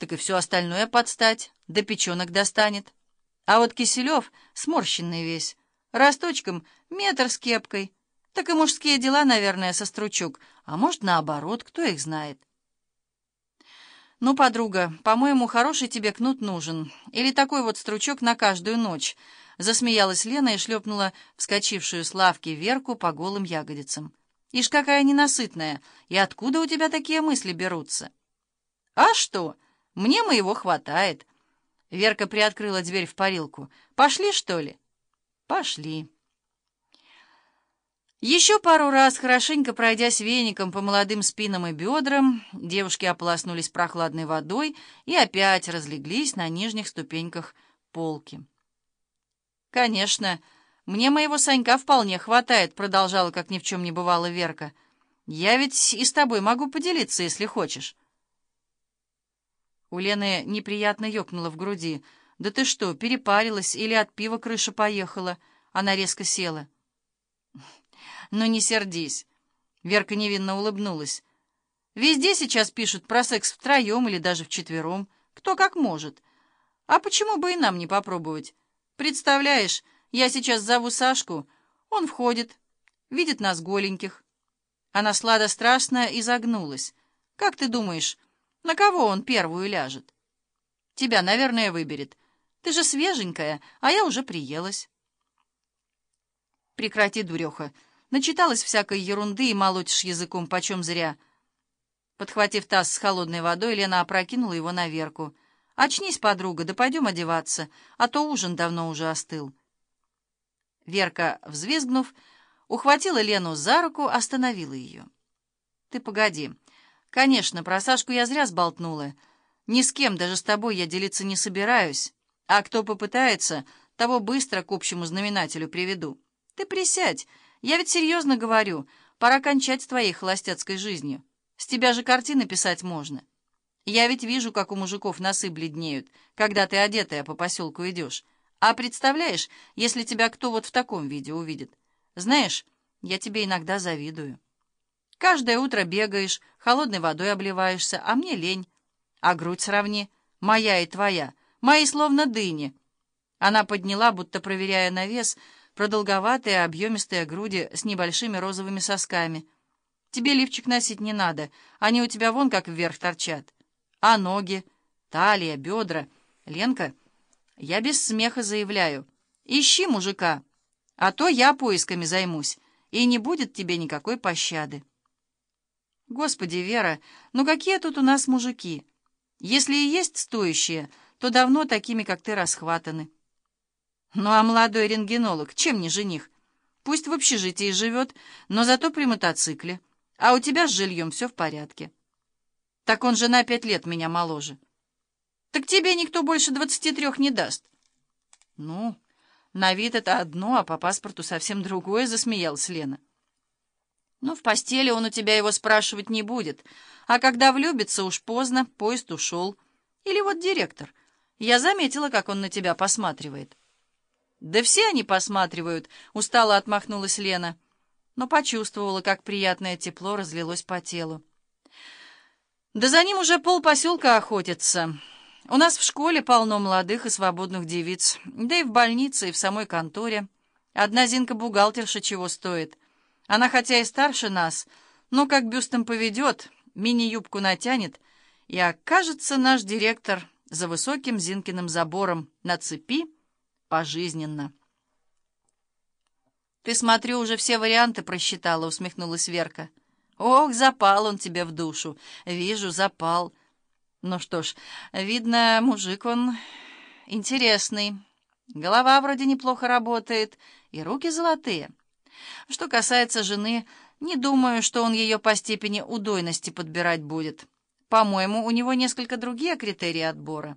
так и все остальное подстать, до печенок достанет. А вот Киселев сморщенный весь, росточком метр с кепкой. Так и мужские дела, наверное, со стручок, а может, наоборот, кто их знает. «Ну, подруга, по-моему, хороший тебе кнут нужен. Или такой вот стручок на каждую ночь», — засмеялась Лена и шлепнула вскочившую с лавки Верку по голым ягодицам. «Ишь, какая ненасытная! И откуда у тебя такие мысли берутся?» «А что? Мне моего хватает». Верка приоткрыла дверь в парилку. «Пошли, что ли?» «Пошли». Еще пару раз, хорошенько пройдясь веником по молодым спинам и бедрам, девушки ополоснулись прохладной водой и опять разлеглись на нижних ступеньках полки. «Конечно, мне моего Санька вполне хватает», — продолжала, как ни в чем не бывало Верка. «Я ведь и с тобой могу поделиться, если хочешь». У Лены неприятно ёкнуло в груди. «Да ты что, перепарилась или от пива крыша поехала?» Она резко села. «Ну не сердись». Верка невинно улыбнулась. «Везде сейчас пишут про секс втроем или даже вчетвером. Кто как может. А почему бы и нам не попробовать? Представляешь, я сейчас зову Сашку, он входит, видит нас голеньких». Она сладострастно изогнулась. «Как ты думаешь, на кого он первую ляжет?» «Тебя, наверное, выберет. Ты же свеженькая, а я уже приелась». «Прекрати, дуреха!» Начиталась всякой ерунды и молотишь языком почем зря. Подхватив таз с холодной водой, Лена опрокинула его на Верку. «Очнись, подруга, да пойдем одеваться, а то ужин давно уже остыл». Верка, взвизгнув, ухватила Лену за руку, остановила ее. «Ты погоди. Конечно, про Сашку я зря сболтнула. Ни с кем, даже с тобой, я делиться не собираюсь. А кто попытается, того быстро к общему знаменателю приведу. Ты присядь». Я ведь серьезно говорю, пора кончать с твоей холостяцкой жизнью. С тебя же картины писать можно. Я ведь вижу, как у мужиков носы бледнеют, когда ты одетая по поселку идешь. А представляешь, если тебя кто вот в таком виде увидит? Знаешь, я тебе иногда завидую. Каждое утро бегаешь, холодной водой обливаешься, а мне лень. А грудь сравни, моя и твоя, мои словно дыни. Она подняла, будто проверяя на вес, продолговатые объемистые груди с небольшими розовыми сосками. Тебе лифчик носить не надо, они у тебя вон как вверх торчат. А ноги, талия, бедра... Ленка, я без смеха заявляю, ищи мужика, а то я поисками займусь, и не будет тебе никакой пощады. Господи, Вера, ну какие тут у нас мужики? Если и есть стоящие, то давно такими, как ты, расхватаны. Ну а молодой рентгенолог, чем не жених? Пусть в общежитии живет, но зато при мотоцикле. А у тебя с жильем все в порядке. Так он же на пять лет меня моложе. Так тебе никто больше двадцати трех не даст. Ну, на вид это одно, а по паспорту совсем другое, засмеялась Лена. Ну, в постели он у тебя его спрашивать не будет. А когда влюбится, уж поздно, поезд ушел. Или вот директор. Я заметила, как он на тебя посматривает. «Да все они посматривают», — устало отмахнулась Лена, но почувствовала, как приятное тепло разлилось по телу. «Да за ним уже пол поселка охотится. У нас в школе полно молодых и свободных девиц, да и в больнице, и в самой конторе. Одна Зинка-бухгалтерша чего стоит. Она хотя и старше нас, но как бюстом поведет, мини-юбку натянет, и окажется наш директор за высоким Зинкиным забором на цепи, пожизненно. «Ты, смотрю, уже все варианты просчитала», — усмехнулась Верка. «Ох, запал он тебе в душу. Вижу, запал. Ну что ж, видно, мужик он интересный. Голова вроде неплохо работает, и руки золотые. Что касается жены, не думаю, что он ее по степени удойности подбирать будет. По-моему, у него несколько другие критерии отбора».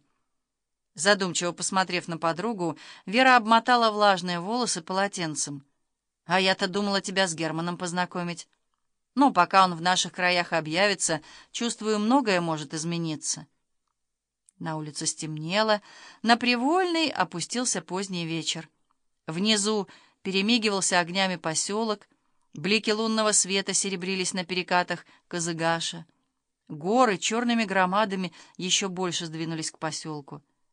Задумчиво посмотрев на подругу, Вера обмотала влажные волосы полотенцем. «А я-то думала тебя с Германом познакомить. Но пока он в наших краях объявится, чувствую, многое может измениться». На улице стемнело, на Привольный опустился поздний вечер. Внизу перемигивался огнями поселок, блики лунного света серебрились на перекатах Казыгаша. Горы черными громадами еще больше сдвинулись к поселку.